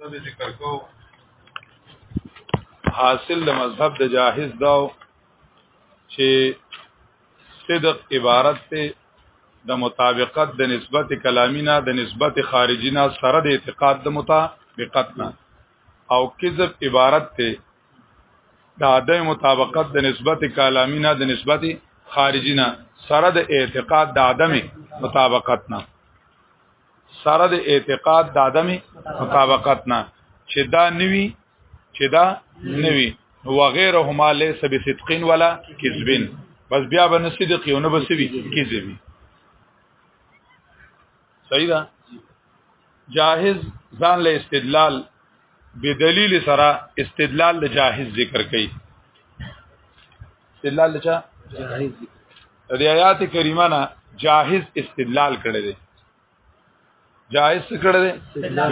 به ذکر کو حاصل د مذهب د جاهز داو چې صدق عبارت ته د مطابقت د نسبت کلامی نه د نسبت خارجی نه سره د اعتقاد د مطابقت نه او کذب عبارت ته د عدم مطابقت د نسبت کلامی نه د نسبت خارجی نه سره د اعتقاد د عدم مطابقت نه سره د اعتقاد د عدم مطابقت نه چې دا نوي چې دا نوي وغيرهما ليس بصدق ولا كذب بس بیا به صدق یو نه بسوي کذب صحیح ده جاهز ځان له استدلال بدلیل سره استدلال له جاهز ذکر کړي استدلال لچا جاهز دي د آیات کریمه نه جاهز استدلال کړی دی جاهز کړی دی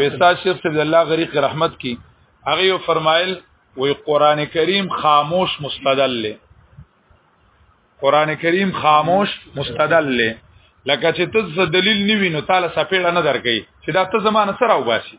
وستا شیخ صلی الله غریق رحمت کی هغه یو فرمایل وی قران کریم خاموش مستدل له قران کریم خاموش مستدل له لکه چې ته دلیل نیوینو تعالی سپېړه نه درکې چې دا ته زمانه سره وباسي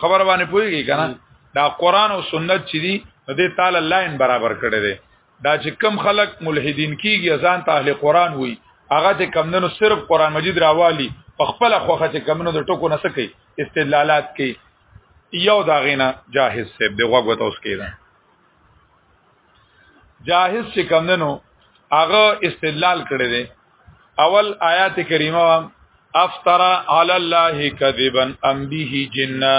خبر باندې پوهیږي کنه دا قران او سنت چې دي دې تعالی لاین برابر کړي دي دا چې کم خلک ملحدین کیږي ځان ته اهل قران وي هغه چې کمندونو صرف قران مجید راوالي په خپل خوخه چې کمندونو د ټکو نه سکی استدلالات کوي یو دا غینه جاهز سیب دی غوږ وته اوس کېده جاهز چې کم دنو هغه استدلال کړی دی اول آیات کریمه افترا علی الله کذبا ام به جنہ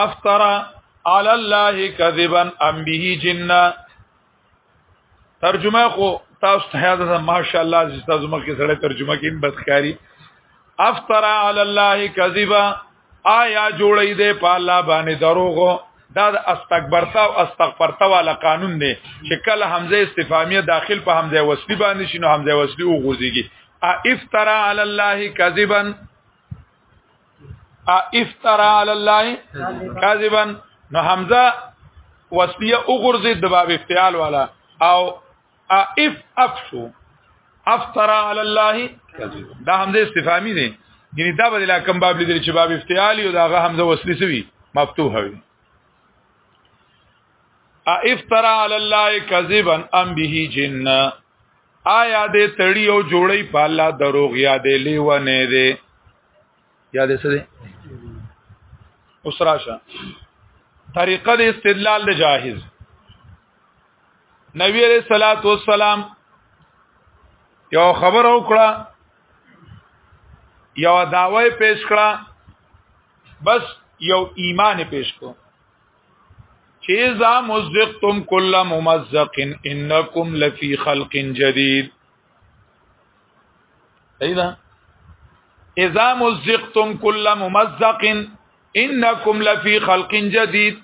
افترا علی الله کذبا ام به جنہ ترجمه خو تاسو ته یاد ده ماشاءالله چې تاسو مخکې سره ترجمه کین بدخاري افترا علی الله کذبا آیا جوړی دی په الله باندې دروغو دا د استکبرتا او استغفرتا والا قانون دی چې کله حمزه استفهامیه داخل په حمزه وصلی باندې شنو حمزه وصلی او غوزیږي افترا علی الله کذبا افترا علی الله کاذبا نو حمزه وصلیه وګرځي د باب افتعال والا او اف افشو افترا علی الله کاذبا دا حمزه استفهامی دی یعنی دا بدل کوم باب لیدل چې باب افتعال او داغه حمزه وصلی سوی مفتوح وي افترا علی الله کاذبا ام به جن آیا دې تړي او جوړي په الله دروغ یا دې لیونه دې یا دې څه دې اوس راشه طریقه د استدلال د جاهز نبی علیہ الصلات والسلام یو خبر او کړه یو داوی پیش کړه بس یو ایمان پیش کو چې اذا مزقتم کل ممزق انکم لفی خلق جدید ایدا اذا مزقتم كل ممزق انکم لفی خلق جدید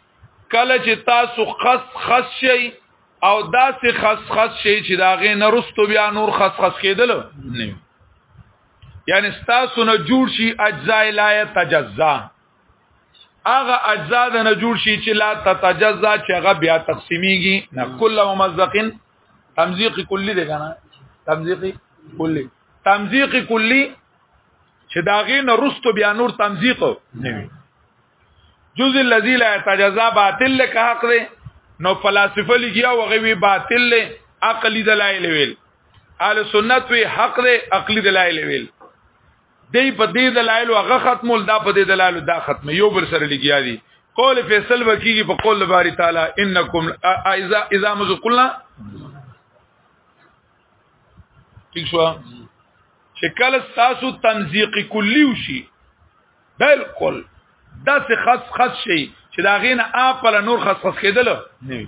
کله چې تاسو خس خس شي او داسې خس خس شي چې دا غې نرستو بیا نور خس خس کېدل نه یعنی تاسو نه جوړ شي اجزاء لا تجزا هغه اجزا د نه جوړ شي چې لا تتجزا چې هغه بیا تقسیمیږي نه کله ممزقن تمزیق کلی دی کنه تمزیق کلی تمزیق کلی چې داغه نه رستو بیا نور تمزیق نه وي جز الذی لا تجزا باطل لك حق دی نو فلسفه لګیا او غوی باطل له عقلی دلایل ویل اهل سنت وی حق دی عقلی دلایل ویل دی په دې دلایل هغه ختمول دا په دې دلایل دا ختم یو بل سره لګیا دي قول فیصل وکیږي په قول باری تعالی انکم اذا اذا مزقلنا ٹھیک شو چې کله تاسو تمزیق کلی وشي بالکل دا څه خاص خاص شي چې دا غینه اپل نور خاص خاص کېدل نه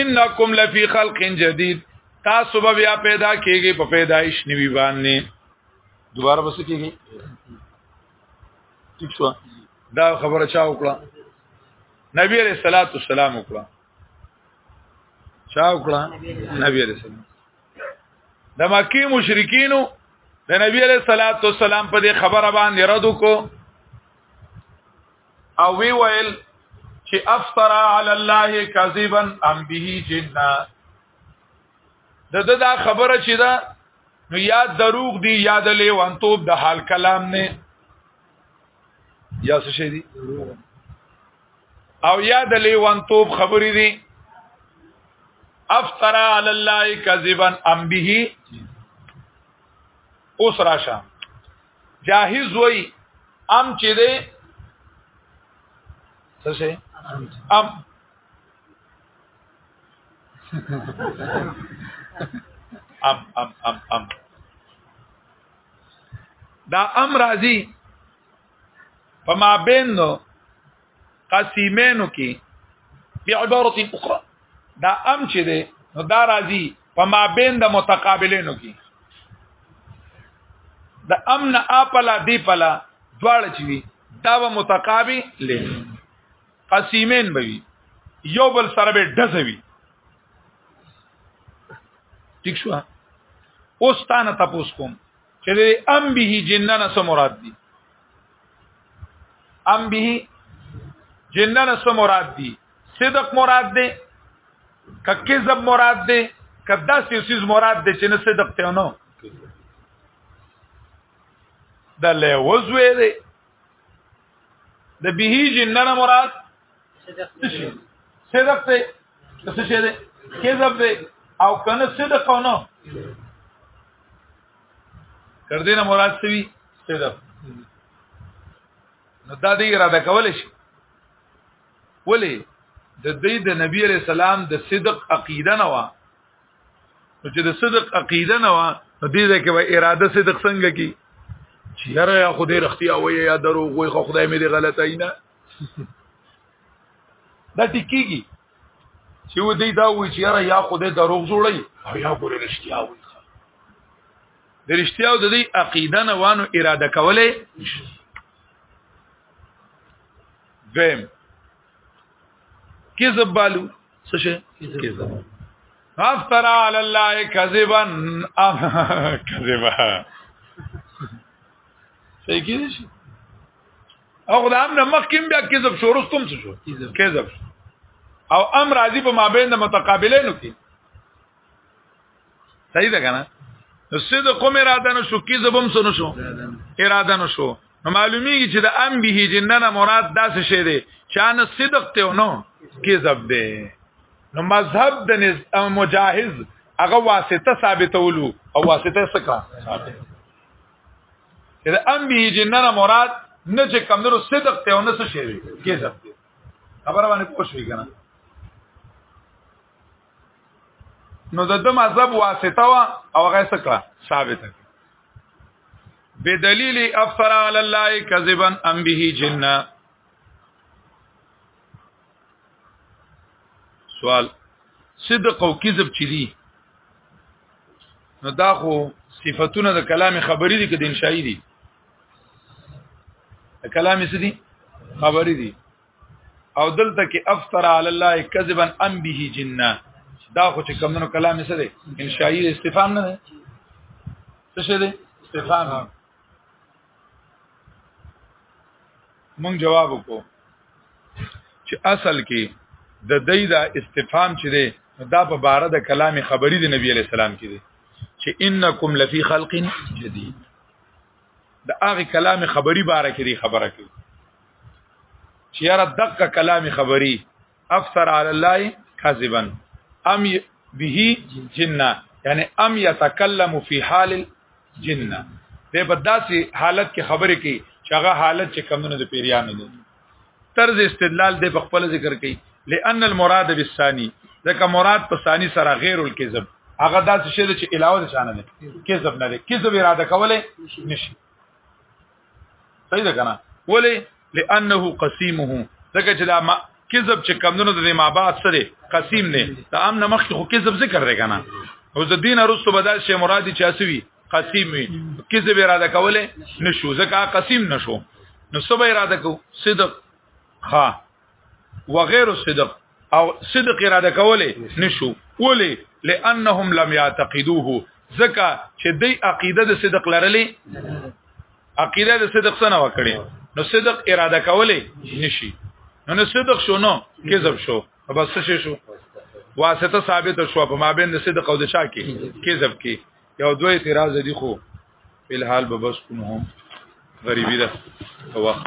انکم لفی خلق جدید تاسو به بیا پیدا کیږي په پیدایش نیوی باندې دوباره بس کېږي ٹھیک شو دا خبره چا وکړه نبی عليه الصلاه والسلام وکړه چا وکړه نبی عليه السلام د مکی مشرکینو د نبی عليه الصلاه والسلام په دې خبره باندې رد وکړو او وی ویل چې افترا علی الله کذبا ام به جنہ د د دا خبره چې دا نو یا دروغ دی یا د لیوانتوب د حال کلام نه یا څه شي دی او یا د لیوانتوب خبرې دی افترا علی الله کذبا ام به اوس راشه جاهز وای ام چې دی څه شي ام ام ام ام ام دا ام راځي په ما بین نو قسیمینو کې په عبارت اخرى دا ام چې ده نو دا راځي په ما بین د متقابلینو کې د امن اپلا دی پلا دواړه چوي دا و متقابل لې قسیمین به وي یو بل سره به ډزوي ٹھیک شو اوس تانه تاسو کوم چې د ام به جننه سم مراد دي ام به جننه سم مراد دي صدق مراد دي ک کذب مراد دي ک داسې سیز مراد دي چې نه صدق ته نه د لوزوي دي د به جننه مراد صدق ته څه شه ده کذب ده او کنه صدق او نه کردینه مراد څه وی صدق نو دا دې اراده کول شي ولی د دې د نبی علی سلام د صدق عقیده نه و چې د صدق عقیده نه و نو دې ځکه به اراده صدق څنګه کی چې یاره یا خدای رختیا وای یا دروغ وای خو خدای مې دې غلطه نه دا ټکیږي چې و دې دا وای چې یاره یا خدای دروغ جوړي او یا ګور رښتیا وای د رښتیا او د دې عقیده نه وانه اراده کوله دویم کذب بالو څه شي کذب افترا علی الله کذبا کذبا صحیح کیږي شي او خدای هم نه مخکیم بیا کذب شو رستم څه شو کذب او امر راضی په مابین د متقابلینو کې صحیح ده کنه نو صدق هم اراده نو شو کی زبم سنو شو اراده نو شو نو معلومیږي چې د ام به جننه مراد داسې شی دی چې ان صدق ته نو کی زب دی نو مذهب د مجاهز هغه واسطه ثابتولو او واسطه سکا ثابت دا ام به جننه مراد نه چې کمنو صدق ته نو څه شی دی کی زب دی خبره باندې پوښوي کنه نو د د مذهب واسطه وا او هغه څه کړه ثابت بدلیل افطر علی الله کذبا ام به جنہ سوال صدق او کذب چي دي نو دا خو صفاتونه د کلام خبري دي کدي انشائي دي د کلام څه دي خبري دي او دلته کې افتر علی الله کذبا ام به جنہ دا خو چې کمونو کلام څه دی انشائی استفهام نه دی څه شه دی استفهام مونږ جواب وکړو چې اصل کې د دې دا استفهام چې دی دا په باره د کلام خبري د نبی علی السلام کې دی چې انکم لفی خلق جدید د هغه کلام خبري باره کې دی خبره کوي چې یاره دقه کلامي خبري افتر علی الله کذبا ام به جنہ یعنی ام یتکلم فی حال الجنہ دې په داسې حالت کې خبرې کوي چې هغه حالت چې کمونه د پیریانو دي طرز استدلال دې په خپل ذکر کوي لئن المراد بالثاني ځکه مراد په ثاني سره غیر الکذب هغه داسې شی چې علاوه د شان نه کذب نه کذب اراده کوله نشي صحیح ده کنه ولی لانه قسیمه ځکه چې دا ما کذب چې کمندونو د ما بعد سره قسیم نه دا امن مخ خو کذب ذکر دی کنه او د دین ارستو بدل شي مرادی چې اسوي قسیم وي کذب اراده کوله نشو ځکه قسیم نشو نو سبا اراده کو صدق ها وغیر الصدق او صدق اراده کوله نشو ولی لانهم لم يعتقدوه زکه چې دی عقیده د صدق لرلې عقیده د صدق سره وکړي نو صدق اراده کوله نشي نو نو صدق شو نو کذب شو بس څه شو واسطه ثابت شو په مابین د صدق او د شاکی کذب کې یو دوه اعتراض دي خو په الحال به بس کوم هم غریبی ده وخت